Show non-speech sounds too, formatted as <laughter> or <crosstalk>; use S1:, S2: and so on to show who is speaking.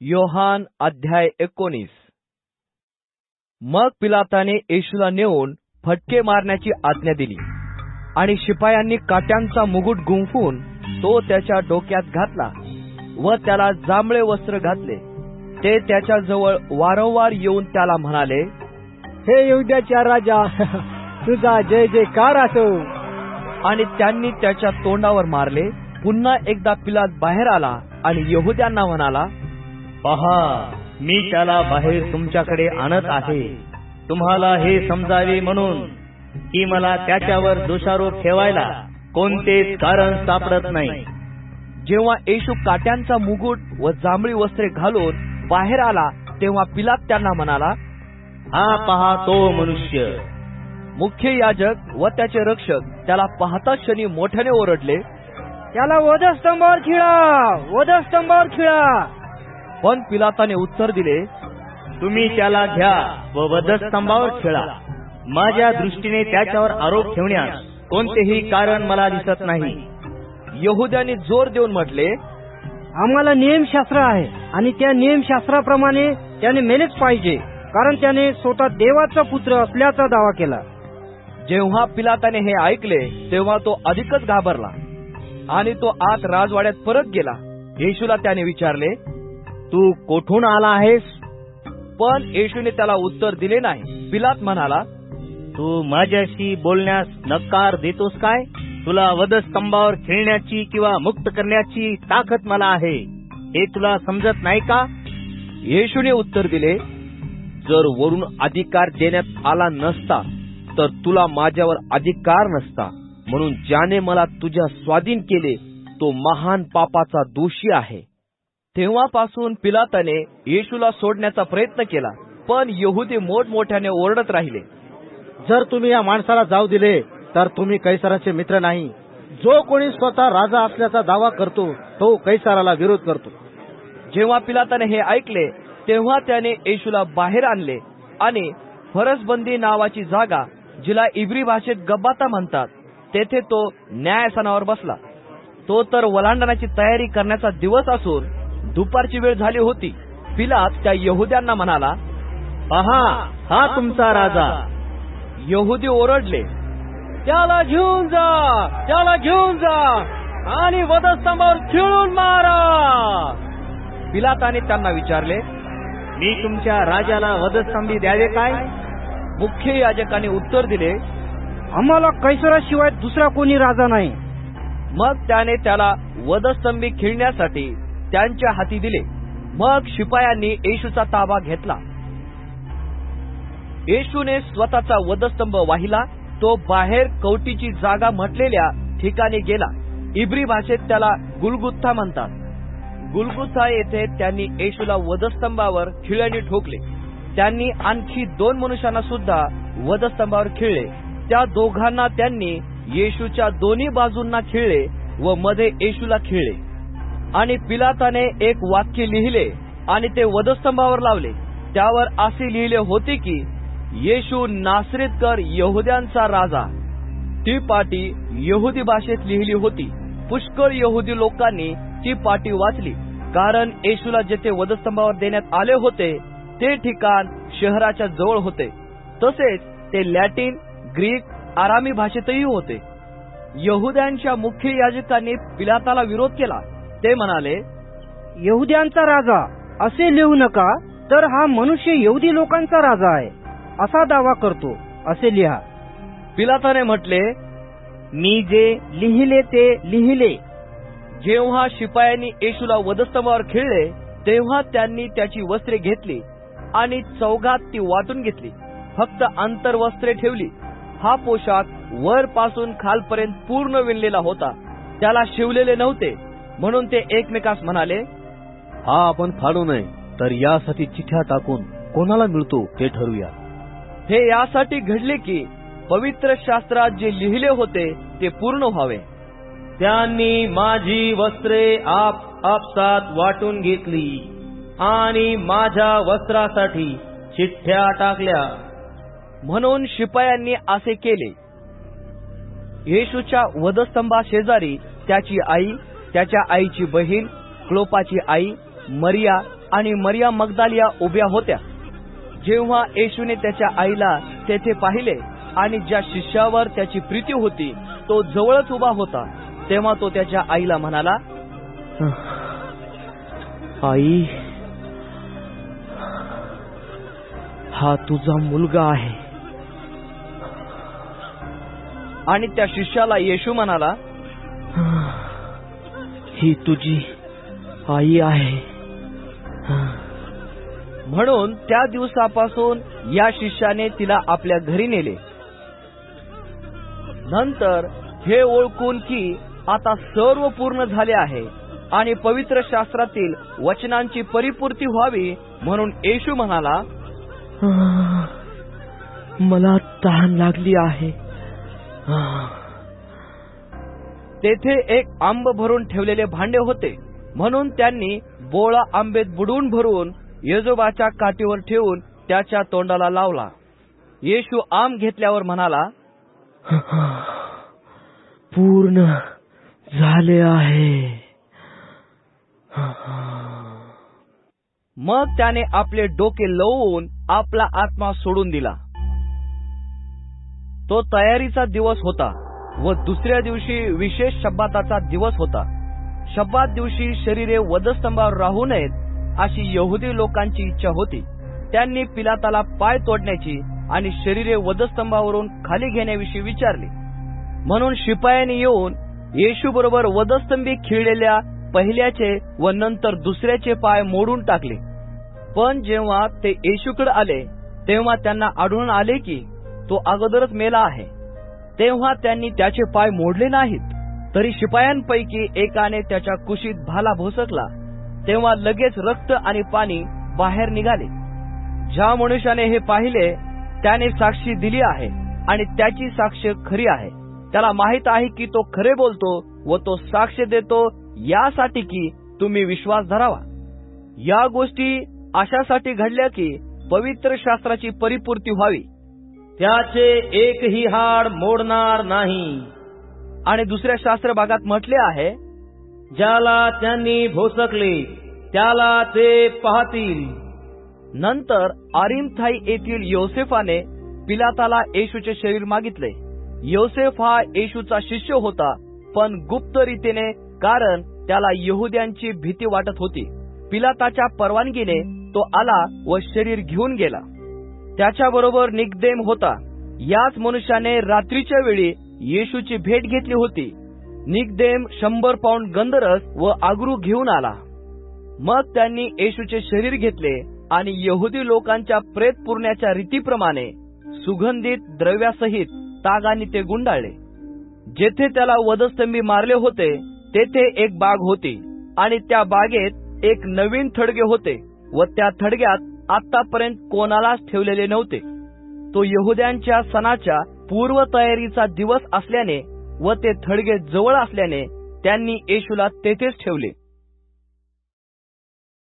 S1: योहान अध्याय एकोणीस. मग पिलाताने येशूला नेऊन फटके मारण्याची आज्ञा दिली आणि शिपायांनी काट्यांचा मुकुट गुंफून तो त्याच्या डोक्यात घातला व त्याला जांभळे वस्त्र घातले. ते त्याच्याजवळ वारंवार येऊन त्याला म्हणाले
S2: हे युद्धाच्या राजा <laughs> तुझा जय जयकार असो.
S1: आणि त्यांनी त्याच्या तोंडावर मारले. पुन्हा एकदा पिलात बाहेर आला आणि यहुद्यांना म्हणाला
S3: पहा मी त्याला बाहेर तुमच्याकडे आणत आहे. तुम्हाला हे समजावे म्हणून की मला त्याच्यावर दोषारोप ठेवायला कोणतेच कारण सापडत नाही.
S1: जेव्हा येशू काट्यांचा मुकुट व जांभळी वस्त्रे घालून बाहेर आला तेव्हा पिलात त्यांना म्हणाला
S3: हा पहा तो मनुष्य.
S1: मुख्य याजक व त्याचे रक्षक त्याला पाहताच क्षणी मोठ्याने ओरडले
S2: त्याला वधस्तंभावर खिळा वधस्तंभावर खिळा.
S1: पण पिलाताने उत्तर दिले
S3: तुम्ही त्याला घ्या व वधस्तंभावर खेळा. माझ्या दृष्टीने त्याच्यावर आरोप ठेवण्यास कोणतेही कारण मला दिसत नाही.
S1: यहुद्यांनी जोर देऊन म्हटले
S2: आम्हाला नियमशास्त्र आहे आणि त्या नियमशास्त्राप्रमाणे त्याने मेलेच पाहिजे कारण त्याने स्वतः देवाचा पुत्र असल्याचा दावा केला.
S1: जेव्हा पिलाताने हे ऐकले तेव्हा तो अधिकच घाबरला आणि तो आत राजवाड्यात परत गेला. येशूला त्याने विचारले
S3: तू कोठून आला आहेस?
S1: पण येशूने त्याला उत्तर दिले नाही. पिलात म्हणाला
S3: तू माझ्याशी बोलण्यास नकार देतोस काय? तुला वधस्तंभावर खेळण्याची किंवा मुक्त करण्याची ताकद मला आहे. हे तुला समजत नाही का?
S1: येशूने उत्तर दिले जर वरून अधिकार देण्यात आला नसता तर तुला माझ्यावर अधिकार नसता. म्हणून ज्याने मला तुझ्या स्वाधीन केले तो महान पापाचा दोषी आहे. तेव्हापासून पिलाताने येशूला सोडण्याचा प्रयत्न केला पण यहुदी मोठमोठ्याने ओरडत राहिले.
S4: जर तुम्ही या माणसाला जाऊ दिले तर तुम्ही कैसराचे मित्र नाही. जो कोणी स्वतः राजा असल्याचा दावा करतो तो कैसाराला विरोध करतो.
S1: जेव्हा पिलाताने हे ऐकले तेव्हा त्याने येशूला बाहेर आणले आणि फरसबंदी नावाची जागा जिला इब्री भाषेत गब्बाता म्हणतात तेथे तो न्यायासनावर बसला. तो तर वलांडण्याची तयारी करण्याचा दिवस असून दुपारची वेळ झाली होती. पिलात त्या यहुद्यांना म्हणाला
S3: पहा हा तुमचा राजा.
S1: यहुदी ओरडले
S2: त्याला घेऊन जा त्याला घेऊन जा आणि वधस्तंभावर खिळून मारा.
S1: पिलाताने त्यांना विचारले
S3: मी तुमच्या राजाला वधस्तंभी द्यावे काय?
S1: मुख्य याजकाने उत्तर दिले
S2: आम्हाला कैसराशिवाय दुसरा कोणी राजा नाही.
S1: मग त्याने त्याला वधस्तंभी खिळण्यासाठी त्यांच्या हाती दिले. मग शिपायांनी येशूचा ताबा घेतला. येशूने स्वतःचा वधस्तंभ वाहिला. तो बाहेर कवटीची जागा म्हटलेल्या ठिकाणी गेला. इब्री भाषेत त्याला गुलगुत्था म्हणतात. गुलगुत्था येथे त्यांनी येशूला वधस्तंभावर खिळ्याने ठोकले. त्यांनी आणखी दोन मनुष्यांना सुद्धा वधस्तंभावर खिळले. त्या दोघांना त्यांनी येशूच्या दोन्ही बाजूंना खिळले व मध्ये येशूला खिळले. आणि पिलाताने एक वाक्य लिहिले आणि ते वधस्तंभावर लावले. त्यावर असे लिहिले होते की येशू नासरेतकर यहुद्यांचा राजा. ती पाटी यहुदी भाषेत लिहिली होती. पुष्कळ यहुदी लोकांनी ती पाटी वाचली. कारण येशूला जेथे वधस्तंभावर देण्यात आले होते ते ठिकाण शहराच्या जवळ होते. तसेच ते लॅटिन ग्रीक आरामी भाषेतही होते. यहुद्यांच्या मुख्य याजकांनी पिलाताला विरोध केला. ते म्हणाले
S2: येहुद्यांचा राजा असे लिहू नका तर हा मनुष्य येऊदी लोकांचा राजा आहे असा दावा करतो असे लिहा.
S1: पिलाताने म्हटले
S2: मी जे लिहिले ते लिहिले.
S1: जेव्हा शिपायांनी येशूला वधस्तंभावर खेळले तेव्हा त्यांनी त्याची वस्त्रे घेतली आणि चौघात ती वाटून घेतली. फक्त आंतरवस्त्रे ठेवली. हा पोशाख वर पासून खालपर्यंत पूर्ण विणलेला होता. त्याला शिवलेले नव्हते. म्हणून ते एकमेकास म्हणाले
S4: हा आपण फाडू नये तर यासाठी चिठ्या टाकून कोणाला मिळतो ते ठरवूया.
S1: हे यासाठी घडले की पवित्र शास्त्रात जे लिहिले होते ते पूर्ण व्हावे.
S3: त्यांनी माझी वस्त्रे आप आपसात वाटून घेतली आणि माझ्या वस्त्रासाठी चिठ्ठ्या टाकल्या.
S1: म्हणून शिपायांनी असे केले. येशूच्या वधस्तंभा शेजारी त्याची आई त्याच्या आईची बहीण क्लोपाची आई मरिया आणि मरिया मगदालिया उभ्या होत्या. जेव्हा येशूने त्याच्या आईला तेथे पाहिले आणि ज्या शिष्यावर त्याची प्रीती होती तो जवळच उभा होता तेव्हा तो त्याच्या आईला म्हणाला
S2: आई हा तुझा मुलगा आहे.
S1: आणि त्या शिष्याला येशू म्हणाला
S2: ही तुझी आई आहे.
S1: म्हणून त्या दिवसापासून या शिष्याने तिला आपल्या घरी नेले. नंतर हे ओळखून की आता सर्व पूर्ण झाले आहे आणि पवित्र शास्त्रातील वचनांची परिपूर्ती व्हावी म्हणून येशू म्हणाला
S2: मला तहान लागली आहे.
S1: तेथे एक आंब भरून ठेवलेले भांडे होते. म्हणून त्यांनी बोळा आंबेत बुडवून भरून येजोबाच्या काठीवर ठेवून त्याच्या तोंडाला लावला. येशू आंब घेतल्यावर म्हणाला <laughs>
S2: पूर्ण झाले आहे.
S1: मग त्याने आपले डोके लवून आपला आत्मा सोडून दिला. तो तयारीचा दिवस होता. व दुसऱ्या दिवशी विशेष शब्दाचा दिवस होता. शब्दात दिवशी शरीरे वधस्तंभावर राहू नयेत अशी यहुदी लोकांची इच्छा होती. त्यांनी पिलाताला पाय तोडण्याची आणि शरीरे वधस्तंभावरून खाली घेण्याविषयी विचारले. म्हणून शिपायाने येऊन येशू बरोबर वधस्तंभी खिळलेल्या पहिल्याचे व नंतर दुसऱ्याचे पाय मोडून टाकले. पण जेव्हा ते येशूकडे आले तेव्हा त्यांना आढळून आले की तो अगोदरच मेला आहे. तेव्हा त्यांनी त्याचे पाय मोडले नाहीत. तरी शिपायांपैकी एकाने त्याच्या कुशीत भाला भोसकला. तेव्हा लगेच रक्त आणि पाणी बाहेर निघाले. ज्या मनुष्याने हे पाहिले त्याने साक्षी दिली आहे आणि त्याची साक्ष खरी आहे. त्याला माहीत आहे की तो खरे बोलतो व तो साक्ष देतो यासाठी की तुम्ही विश्वास धरावा. या गोष्टी अशासाठी घडल्या की पवित्र शास्त्राची परिपूर्ती व्हावी.
S3: त्याचे एकही हाड मोडणार नाही.
S1: आणि दुसऱ्या शास्त्र भागात म्हटले आहे
S3: ज्याला त्यांनी भोसकले त्याला ते पाहतील.
S1: नंतर आरिमथाई येथील योसेफाने पिलाताला येशूचे शरीर मागितले. योसेफ हा येशूचा शिष्य होता पण गुप्त रीतीने कारण त्याला यहुद्यांची भीती वाटत होती. पिलाताच्या परवानगीने तो आला व शरीर घेऊन गेला. त्याच्याबरोबर निकदेम होता. याच मनुष्याने रात्रीच्या वेळी येशूची भेट घेतली होती. निकदेम शंभर पाऊंड गंधरस व आगरू घेऊन आला. मग त्यांनी येशूचे शरीर घेतले आणि यहुदी लोकांच्या प्रेत पुरण्याच्या रीतीप्रमाणे सुगंधित द्रव्यासहित तागाने ते गुंडाळले. जेथे त्याला वधस्तंभी मारले होते तेथे एक बाग होती आणि त्या बागेत एक नवीन थडगे होते व त्या थडग्यात आतापर्यंत कोणालाच ठेवलेले नव्हते. तो यहुद्यांच्या सणाच्या पूर्वतयारीचा दिवस असल्याने व ते थडगे जवळ असल्याने त्यांनी येशूला तेथेच ठेवले.